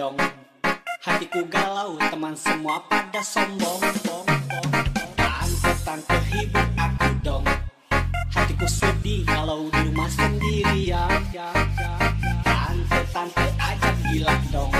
mendong Hatiku galau teman semua pada sombong. Angkutan kehibur aku dong. Hatiku sedih kalau di rumah sendirian. Ya. Tante-tante ajak gila dong.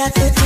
ya te